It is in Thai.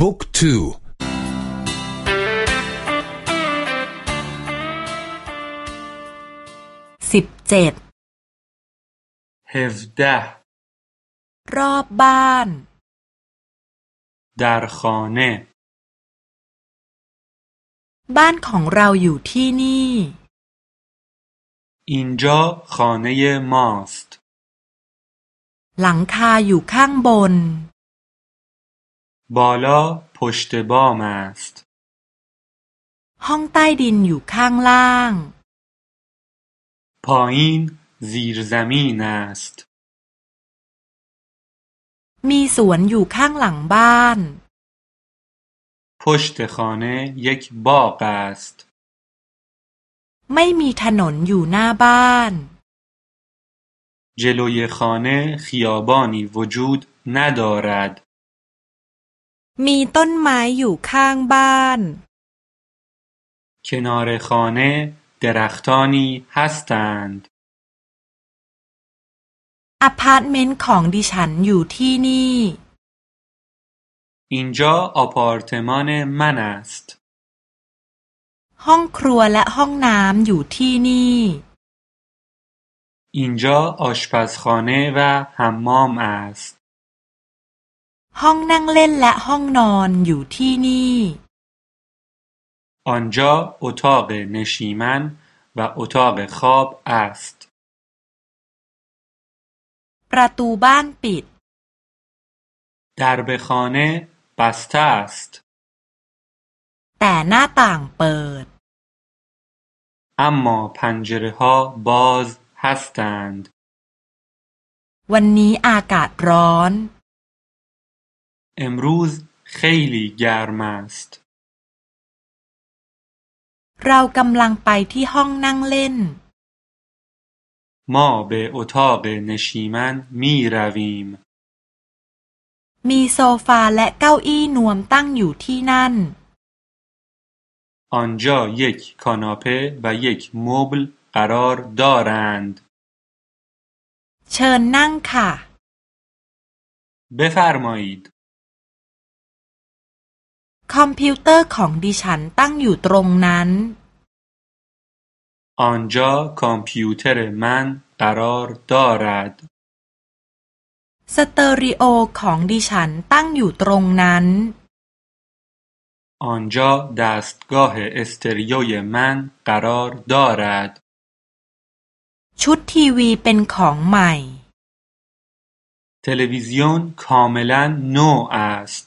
บุ๊กทูสิบเจ็ดเฮฟดะรอบบ้าน در خانه บ้านของเราอยู่ที่นี่ اینجا خانه ماست หลังคาอยู่ข้างบน بالا پشت بام است ห้องใต้ดินอยู่ข้างล่าง پایین زیر زمین است มีสวนอยู่ข้างหลังบ้าน پشت خانه یک باغ است ไม่มีถนนอยู่หน้าบ้าน جلوی خانه خیابانی وجود ندارد มีต้นไม้อยู่ข้างบ้าน کنار خانه درختانی هستند อพาร์ตเมนต์ของดิฉันอยู่ที่นี่ اینجا آپارتمان من است ห้องครัวและห้องน้ำอยู่ที่นี่ اینجا آشپزخانه و حمام است ห้องนั่งเล่นและห้องนอนอยู่ที่นี่ آنجا اتاق نشیمن و اتاق خواب است ประตูบ้านปิด درب خانه بسته است แต่หน้าต่างเปิด اما پنجره ها باز هستند วันนี้อากาศร้อน امروز خیلی گرم است เรากำลังไปที่ห้องนั่งเล่น ما به اتاق نشیمن می رویم มีโซฟาและเก้าอี้นวมตั้งอยู่ที่นั่น آنجا یک کاناپه و یک مبل قرار دارند เชิญนั่งค่ะ بفرمایید คอมพิวเตอร์ของดิฉันตั้งอยู่ตรงนั้น آنجا کامپیوتر من قرار دارد สเตอริโอของดิฉันตั้งอยู่ตรงนั้น آنجا دستگاه استریوی من قرار دارد ชุดทีวีเป็นของใหม่ تلویزیون کاملا نو است